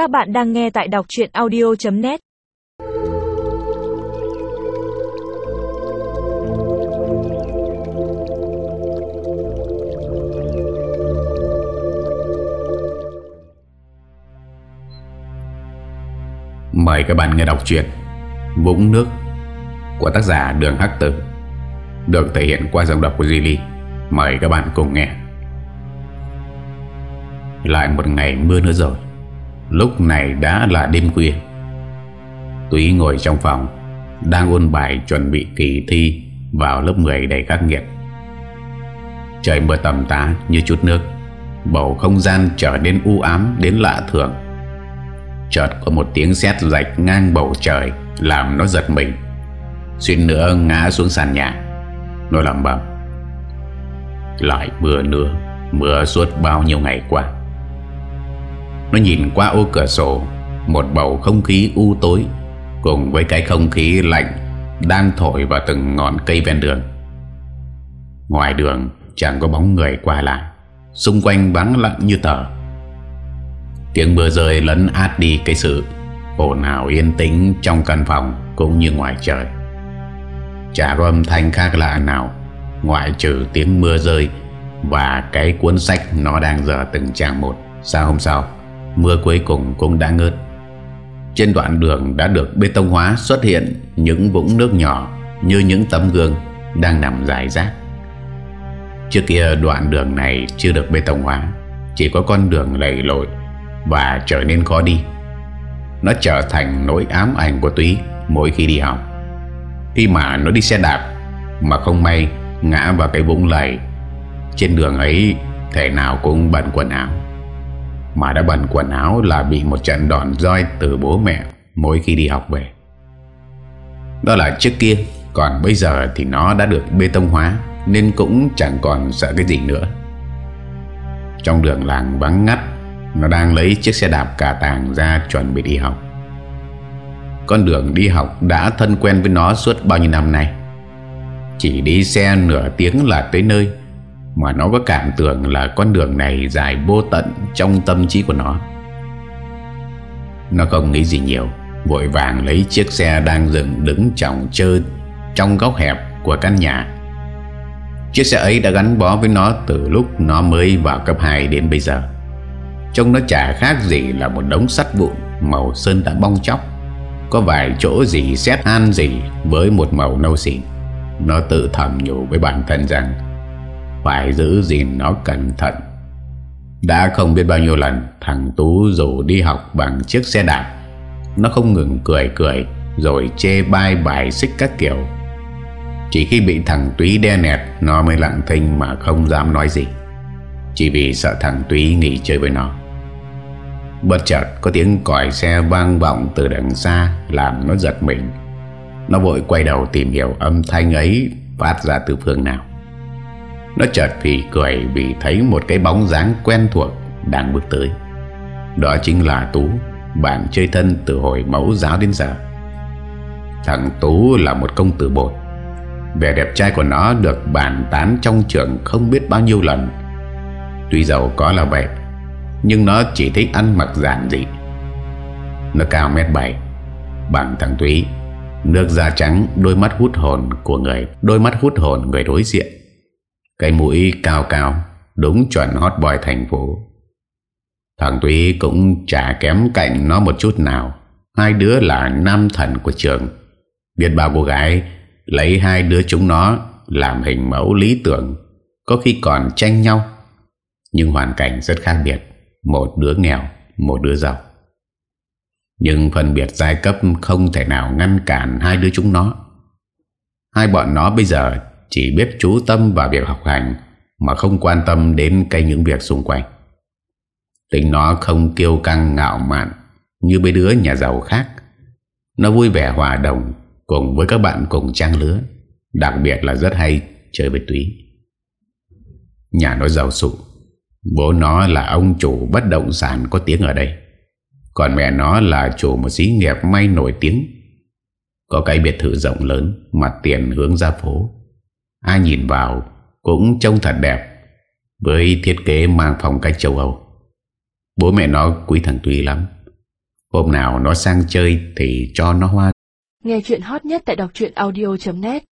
Các bạn đang nghe tại đọc chuyện audio.net Mời các bạn nghe đọc truyện Vũng nước của tác giả Đường Hắc Tử, được thể hiện qua giọng đọc của Zili. Mời các bạn cùng nghe. Lại một ngày mưa nữa rồi. Lúc này đã là đêm khuya. Túy ngồi trong phòng đang ôn bài chuẩn bị kỳ thi vào lớp 10 đầy khắc nghiệt. Trời mưa tầm tá như chút nước, bầu không gian trở nên u ám đến lạ thường. Chợt có một tiếng sét rạch ngang bầu trời làm nó giật mình. Xuyên nữa ngã xuống sàn nhà Nó làm bầm Lại mưa nữa Mưa suốt bao nhiêu ngày qua nó nhìn qua ô cửa sổ, Một bầu không khí u tối, Cùng với cái không khí lạnh Đang thổi vào từng ngọn cây ven đường. Ngoài đường, Chẳng có bóng người qua lại, Xung quanh vắng lặng như tờ. Tiếng mưa rơi lấn át đi cái sự ồn ào yên tĩnh trong căn phòng cũng như ngoài trời. Chả có âm thanh khác lạ nào, Ngoại trừ tiếng mưa rơi Và cái cuốn sách nó đang dở từng trang một. Sao hôm sau Mưa cuối cùng cũng đã ngớt. Trên đoạn đường đã được bê tông hóa xuất hiện Những vũng nước nhỏ Như những tấm gương Đang nằm dài rác. Trước kia, đoạn đường này chưa được bê tông hóa, Chỉ có con đường lầy lội Và trở nên khó đi. Nó trở thành nỗi ám ảnh của Túy Mỗi khi đi học. Khi mà nó đi xe đạp Mà không may ngã vào cái vũng lầy, Trên đường ấy, Thể nào cũng bận quần áo. Mà đã bẩn quần áo là bị một trận đòn roi từ bố mẹ Mỗi khi đi học về. Đó là trước kia, Còn bây giờ thì nó đã được bê tông hóa, Nên cũng chẳng còn sợ cái gì nữa. Trong đường làng vắng ngắt, Nó đang lấy chiếc xe đạp cả tàng ra chuẩn bị đi học. Con đường đi học đã thân quen với nó suốt bao nhiêu năm nay. Chỉ đi xe nửa tiếng là tới nơi mà nó có cảm tưởng là con đường này dài vô tận trong tâm trí của nó. Nó không nghĩ gì nhiều, Vội vàng lấy chiếc xe đang dừng đứng trọng chơi Trong góc hẹp của căn nhà. Chiếc xe ấy đã gắn bó với nó từ lúc nó mới vào cấp 2 đến bây giờ. Trông nó chả khác gì là một đống sắt vụn Màu sơn đã bong chóc. Có vài chỗ gì xét an gì Với một màu nâu xịn. Nó tự thầm nhủ với bản thân rằng phải giữ gìn nó cẩn thận. Đã không biết bao nhiêu lần, Thằng Tú dù đi học bằng chiếc xe đạp, Nó không ngừng cười cười Rồi chê bai bài xích các kiểu. Chỉ khi bị thằng Túy đe nẹt, Nó mới lặng thinh mà không dám nói gì. Chỉ vì sợ thằng Túy nghỉ chơi với nó. Bất chợt, có tiếng còi xe vang vọng từ đằng xa, Làm nó giật mình. Nó vội quay đầu tìm hiểu âm thanh ấy Phát ra từ phương nào. Nó chợt phì cười Vì thấy một cái bóng dáng quen thuộc Đang bước tới. Đó chính là Tú, Bạn chơi thân từ hồi mẫu giáo đến giờ. Thằng Tú là một công tử bột. Vẻ đẹp trai của nó được bàn tán trong trường không biết bao nhiêu lần. Tuy giàu có là vậy, nhưng nó chỉ thích ăn mặc giản dị. Nó cao mét 7 Bằng thằng Túy. Nước da trắng, Đôi mắt hút hồn của người, Đôi mắt hút hồn người đối diện. Cái mũi cao cao Đúng chuẩn hot boy thành phố Thằng Túy cũng chả kém cạnh nó một chút nào Hai đứa là nam thần của trường Biết bao cô gái Lấy hai đứa chúng nó Làm hình mẫu lý tưởng Có khi còn tranh nhau Nhưng hoàn cảnh rất khác biệt một đứa nghèo, một đứa giàu. Nhưng phân biệt giai cấp không thể nào ngăn cản hai đứa chúng nó. Hai bọn nó bây giờ chỉ biết chú tâm vào việc học hành mà không quan tâm đến cái những việc xung quanh. Tính nó không kiêu căng ngạo mạn như mấy đứa nhà giàu khác. Nó vui vẻ hòa đồng cùng với các bạn cùng trang lứa, đặc biệt là rất hay chơi với túy. Nhà nó giàu sụ Bố nó là ông chủ bất động sản có tiếng ở đây Còn mẹ nó là chủ một xí nghiệp may nổi tiếng Có cái biệt thự rộng lớn Mặt tiền hướng ra phố Ai nhìn vào cũng trông thật đẹp Với thiết kế mang phong cách châu Âu. Bố mẹ nó quý thằng Tuy lắm. Hôm nào nó sang chơi thì cho nó hoa. Nghe chuyện hot nhất tại đọc audio.net